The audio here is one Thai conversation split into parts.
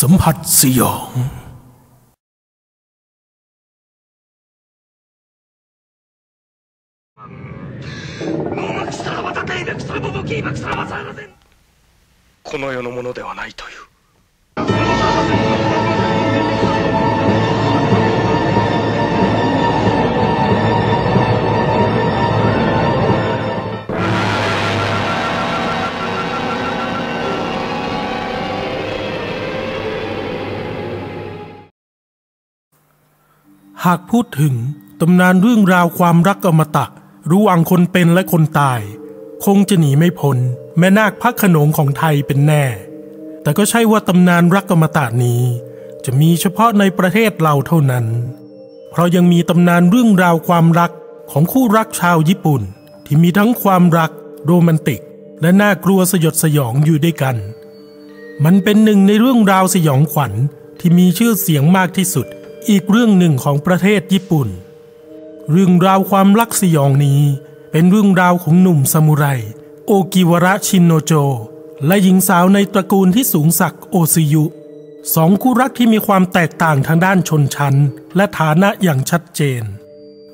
สัมผัสสยอง この世のものではないという ากพูดถึงตำนานเรื่องราวความรักอมตะระหว่างคนเป็นและคนตาย คงจะหนีไม่พ้นแม่นาคพระโขนงของไทยเป็นแน่ แต่ก็ใช่ว่าตำนานรักอมตะนี้ จะมีเฉพาะในประเทศเราเท่านั้น เพราะยังมีตำนานเรื่องราวความรักของคู่รักชาวญี่ปุ่น ที่มีทั้งความรักโรแมนติก และน่ากลัวสยดสยองอยู่ด้วยกัน มันเป็นหนึ่งในเรื่องราวสยองขวัญที่มีชื่อเสียงมากที่สุด อีกเรื่องหนึ่งของประเทศญี่ปุ่น เรื่องราวความรักสยองนี้เป็นเรื่องราวของหนุ่มซามูไร โอกิวระชินโนโจ และหญิงสาวในตระกูลที่สูงศักดิ์โอซิยุสองคู่รักที่มีความแตกต่างทางด้านชนชั้น และฐานะอย่างชัดเจน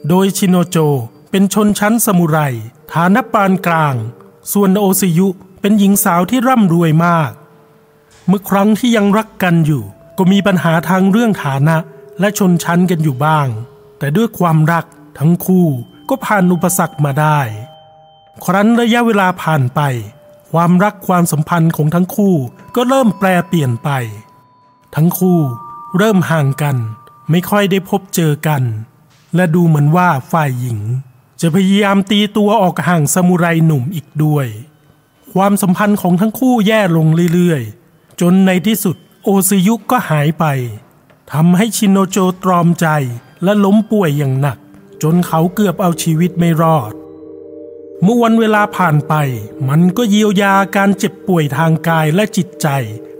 โดยชินโนโจเป็นชนชั้นซามูไร ฐานะปานกลาง ส่วนโอซิยุเป็นหญิงสาวที่ร่ำรวยมาก เมื่อครั้งที่ยังรักกันอยู่ ก็มีปัญหาทางเรื่องฐานะ และชนชั้นกันอยู่บ้าง แต่ด้วยความรักทั้งคู่ก็ผ่านอุปสรรคมาได้ ครั้นระยะเวลาผ่านไป ความรักความสัมพันธ์ของทั้งคู่ก็เริ่มแปลเปลี่ยนไป ทั้งคู่เริ่มห่างกัน ไม่ค่อยได้พบเจอกัน และดูเหมือนว่าฝ่ายหญิง จะพยายามตีตัวออกห่างซามูไรหนุ่มอีกด้วย ความสัมพันธ์ของทั้งคู่แย่ลงเรื่อยๆ จนในที่สุดโอซิยุก็หายไป ทำให้ชินโนโจตรอมใจและล้มป่วยอย่างหนัก จนเขาเกือบเอาชีวิตไม่รอด เมื่อวันเวลาผ่านไป มันก็เยียวยาการเจ็บป่วยทางกายและจิตใจ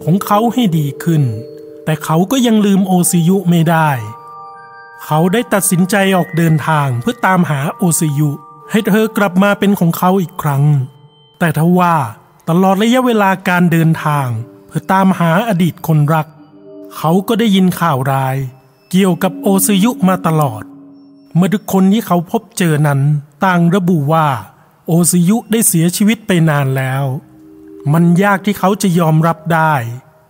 ของเขาให้ดีขึ้น แต่เขาก็ยังลืมโอซิยุไม่ได้ เขาได้ตัดสินใจออกเดินทางเพื่อตามหาโอซิยุ ให้เธอกลับมาเป็นของเขาอีกครั้ง แต่ทว่าตลอดระยะเวลาการเดินทาง เพื่อตามหาอดีตคนรัก เขาก็ได้ยินข่าวร้าย เกี่ยวกับโอซิยุมาตลอด เมื่อทุกคนที่เขาพบเจอนั้นต่างระบุว่า โอซิยุได้เสียชีวิตไปนานแล้ว มันยากที่เขาจะยอมรับได้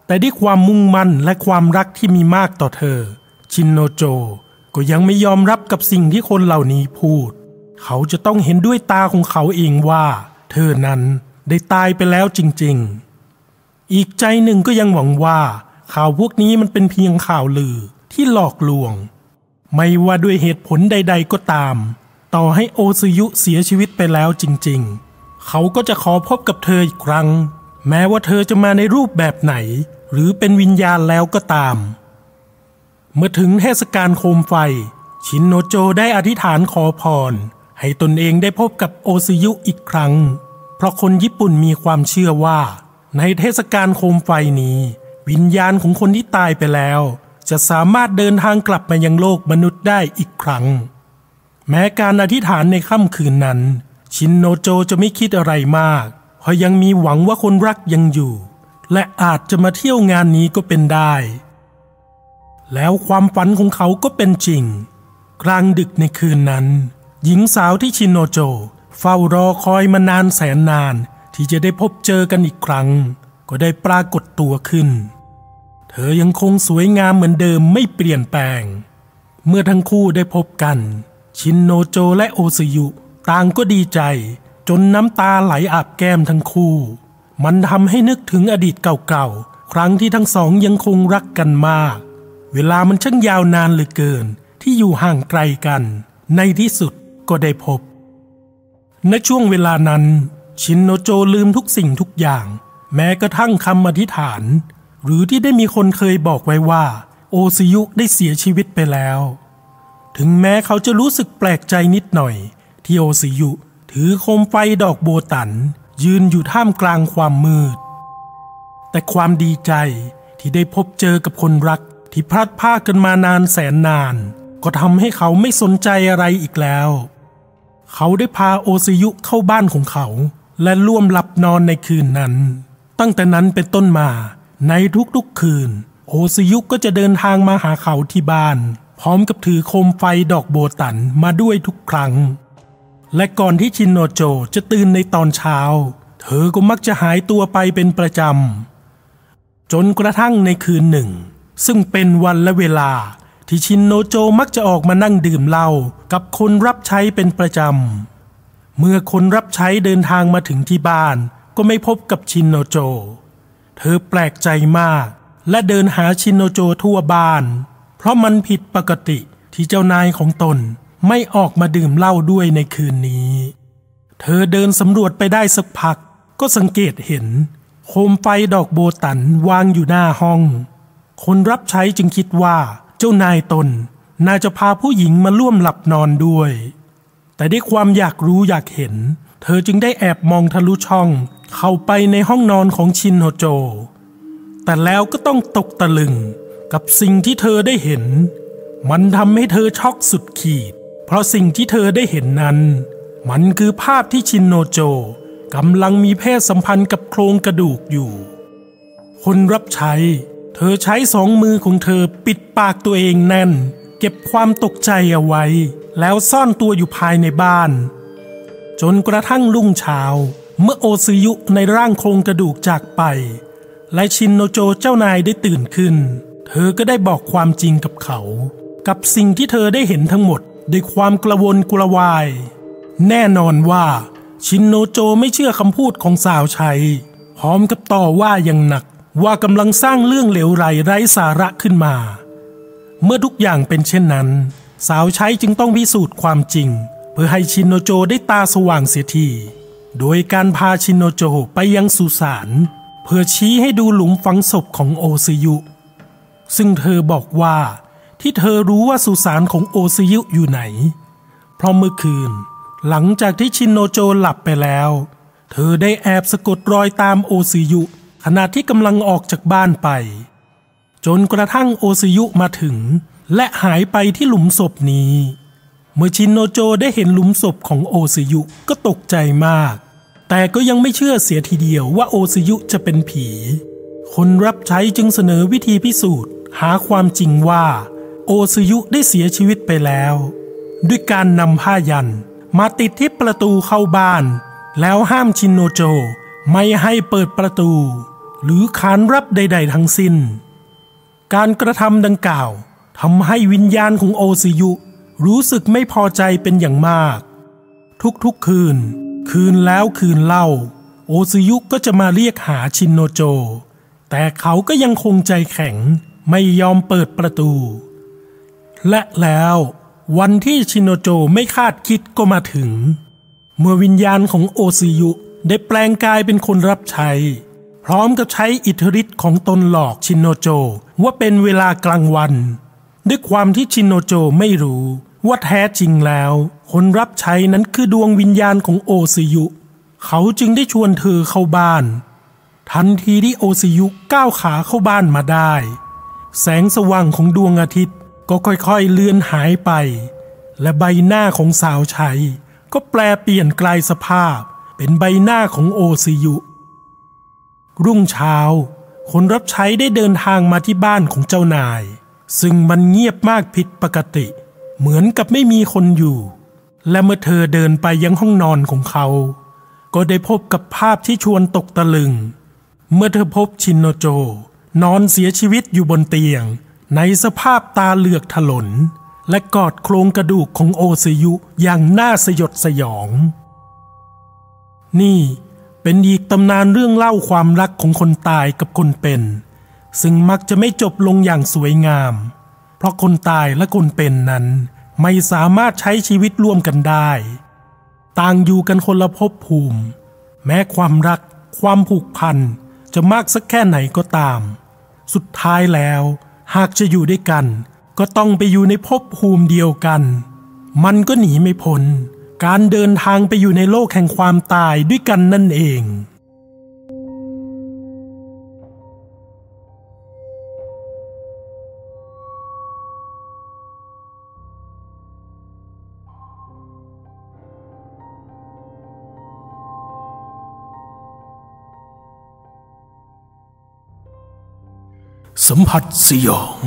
แต่ด้วยความมุ่งมั่นและความรักที่มีมากต่อเธอ ชินโนโจก็ยังไม่ยอมรับกับสิ่งที่คนเหล่านี้พูด เขาจะต้องเห็นด้วยตาของเขาเองว่า เธอนั้นได้ตายไปแล้วจริง ๆ อีกใจหนึ่งก็ยังหวังว่า ข่าวพวกนี้มันเป็นเพียงข่าวลือที่หลอกลวง ไม่ว่าด้วยเหตุผลใด ๆก็ตาม ต่อให้โอซึยุเสียชีวิตไปแล้วจริง ๆ เขาก็จะขอพบกับเธออีกครั้ง แม้ว่าเธอจะมาในรูปแบบไหน หรือเป็นวิญญาณแล้วก็ตาม เมื่อถึงเทศกาลโคมไฟ ชินโนโจได้อธิษฐานขอพร ให้ตนเองได้พบกับโอซึยุอีกครั้ง เพราะคนญี่ปุ่นมีความเชื่อว่า ในเทศกาลโคมไฟนี้ วิญญาณของคนที่ตายไปแล้ว จะสามารถเดินทางกลับมายังโลกมนุษย์ได้อีกครั้ง แม้การอธิษฐานในค่ำคืนนั้น ชินโนโจจะไม่คิดอะไรมาก เพราะยังมีหวังว่าคนรักยังอยู่ และอาจจะมาเที่ยวงานนี้ก็เป็นได้ แล้วความฝันของเขาก็เป็นจริง กลางดึกในคืนนั้น หญิงสาวที่ชินโนโจเฝ้ารอคอยมานานแสนนานที่จะได้พบเจอกันอีกครั้ง ก็ได้ปรากฏตัวขึ้น เธอยังคงสวยงามเหมือนเดิมไม่เปลี่ยนแปลง เมื่อทั้งคู่ได้พบกัน ชินโนโจและโอซยุต่างก็ดีใจ จนน้ำตาไหลอาบแก้มทั้งคู่ มันทำให้นึกถึงอดีตเก่าๆ ครั้งที่ทั้งสองยังคงรักกันมาก เวลามันช่างยาวนานเหลือเกิน ที่อยู่ห่างไกลกัน ในที่สุดก็ได้พบในช่วงเวลานั้น ชินโนโจลืมทุกสิ่งทุกอย่าง แม้กระทั่งคำอธิษฐาน หรือที่ได้มีคนเคยบอกไว้ว่า โอซิยุได้เสียชีวิตไปแล้ว ถึงแม้เขาจะรู้สึกแปลกใจนิดหน่อย ที่โอซิยุถือโคมไฟดอกโบตัน ยืนอยู่ท่ามกลางความมืด แต่ความดีใจที่ได้พบเจอกับคนรักที่พลัดพรากกันมานานแสนนาน ก็ทำให้เขาไม่สนใจอะไรอีกแล้ว เขาได้พาโอซิยุเข้าบ้านของเขา และร่วมหลับนอนในคืนนั้น ตั้งแต่นั้นเป็นต้นมา ในทุกๆคืน โอซยุก็จะเดินทางมาหาเขาที่บ้าน พร้อมกับถือโคมไฟดอกโบตันมาด้วยทุกครั้ง และก่อนที่ชินโนโจจะตื่นในตอนเช้า เธอก็มักจะหายตัวไปเป็นประจำ จนกระทั่งในคืนหนึ่ง ซึ่งเป็นวันและเวลาที่ชินโนโจมักจะออกมานั่งดื่มเหล้ากับคนรับใช้เป็นประจำ เมื่อคนรับใช้เดินทางมาถึงที่บ้าน ก็ไม่พบกับชินโนโจ เธอแปลกใจมาก และเดินหาชินโนโจทั่วบ้าน เพราะมันผิดปกติที่เจ้านายของตนไม่ออกมาดื่มเหล้าด้วยในคืนนี้ เธอเดินสำรวจไปได้สักพัก ก็สังเกตเห็น โคมไฟดอกโบตันวางอยู่หน้าห้อง คนรับใช้จึงคิดว่าเจ้านายตนน่าจะพาผู้หญิงมาร่วมหลับนอนด้วย แต่ด้วยความอยากรู้อยากเห็น เธอจึงได้แอบมองทะลุช่องเข้าไปในห้องนอนของชินโฮโจ แต่แล้วก็ต้องตกตะลึงกับสิ่งที่เธอได้เห็น มันทำให้เธอช็อกสุดขีด เพราะสิ่งที่เธอได้เห็นนั้น มันคือภาพที่ชินโนโจกำลังมีเพศสัมพันธ์กับโครงกระดูกอยู่ คนรับใช้ เธอใช้สองมือของเธอปิดปากตัวเองแน่น เก็บความตกใจเอาไว้ แล้วซ่อนตัวอยู่ภายในบ้าน จนกระทั่งรุ่งเช้า เมื่อโอซยุในร่างโครงกระดูกจากไป และชินโนโจเจ้านายได้ตื่นขึ้น เธอก็ได้บอกความจริงกับเขา กับสิ่งที่เธอได้เห็นทั้งหมดด้วยความกระวนกระวาย แน่นอนว่า ชินโนโจไม่เชื่อคำพูดของสาวใช้พร้อมกับต่อว่าอย่างหนักว่ากำลังสร้างเรื่องเหลวไหลไร้สาระขึ้นมา เมื่อทุกอย่างเป็นเช่นนั้น สาวใช้จึงต้องพิสูจน์ความจริง เพื่อให้ชินโนโจได้ตาสว่างเสียที โดยการพาชินโนโจไปยังสุสานเพื่อชี้ให้ดูหลุมฝังศพของโอซิยุ ซึ่งเธอบอกว่าที่เธอรู้ว่าสุสานของโอซิยุอยู่ไหน เพราะเมื่อคืน หลังจากที่ชินโนโจหลับไปแล้ว เธอได้แอบสะกดรอยตามโอซิยุขณะที่กำลังออกจากบ้านไป จนกระทั่งโอซิยุมาถึง และหายไปที่หลุมศพนี้ เมื่อชินโนโจได้เห็นหลุมศพของโอซิยุก็ตกใจมาก แต่ก็ยังไม่เชื่อเสียทีเดียวว่าโอซิยุจะเป็นผี คนรับใช้จึงเสนอวิธีพิสูจน์ หาความจริงว่า โอซยุได้เสียชีวิตไปแล้ว ด้วยการนำผ้ายันมาติดที่ประตูเข้าบ้าน แล้วห้ามชินโนโจไม่ให้เปิดประตู หรือขานรับใด ๆ ทั้งสิ้น การกระทำดังกล่าวทำให้วิญญาณของโอซิยุ รู้สึกไม่พอใจเป็นอย่างมาก ทุกๆคืน คืนแล้วคืนเล่า โอซิยุก็จะมาเรียกหาชินโนโจ แต่เขาก็ยังคงใจแข็งไม่ยอมเปิดประตู และแล้ววันที่ชินโนโจไม่คาดคิดก็มาถึง เมื่อวิญญาณของโอซิยุได้แปลงกายเป็นคนรับใช้ พร้อมกับใช้อิทธิฤทธิ์ของตนหลอกชินโนโจว่าเป็นเวลากลางวัน ด้วยความที่ชินโนโจไม่รู้ ว่าแท้จริงแล้ว คนรับใช้นั้นคือดวงวิญญาณของโอซิยุ เขาจึงได้ชวนเธอเข้าบ้าน ทันทีที่โอซิยุก้าวขาเข้าบ้านมาได้ แสงสว่างของดวงอาทิตย์ก็ค่อยๆเลือนหายไป และใบหน้าของสาวใช้ก็แปลเปลี่ยนกลายสภาพ เป็นใบหน้าของโอซิยุ รุ่งเช้า คนรับใช้ได้เดินทางมาที่บ้านของเจ้านาย ซึ่งมันเงียบมากผิดปกติเเหมือนกับไม่มีคนอยู่ และเมื่อเธอเดินไปยังห้องนอนของเขา ก็ได้พบกับภาพที่ชวนตกตะลึง เมื่อเธอพบชินโนโจ นอนเสียชีวิตอยู่บนเตียง ในสภาพตาเหลือกถลน และกอดโครงกระดูกของโอซยุอย่างน่าสยดสยอง นี่เป็นอีกตำนานเรื่องเล่าความรักของคนตายกับคนเป็น ซึ่งมักจะไม่จบลงอย่างสวยงาม เพราะคนตายและคนเป็นนั้นไม่สามารถใช้ชีวิตร่วมกันได้ ต่างอยู่กันคนละภพภูมิ แม้ความรัก ความผูกพันจะมากสักแค่ไหนก็ตาม สุดท้ายแล้ว หากจะอยู่ด้วยกัน ก็ต้องไปอยู่ในภพภูมิเดียวกัน มันก็หนีไม่พ้นการเดินทางไปอยู่ในโลกแห่งความตายด้วยกันนั่นเอง「 สัมผัสสยอง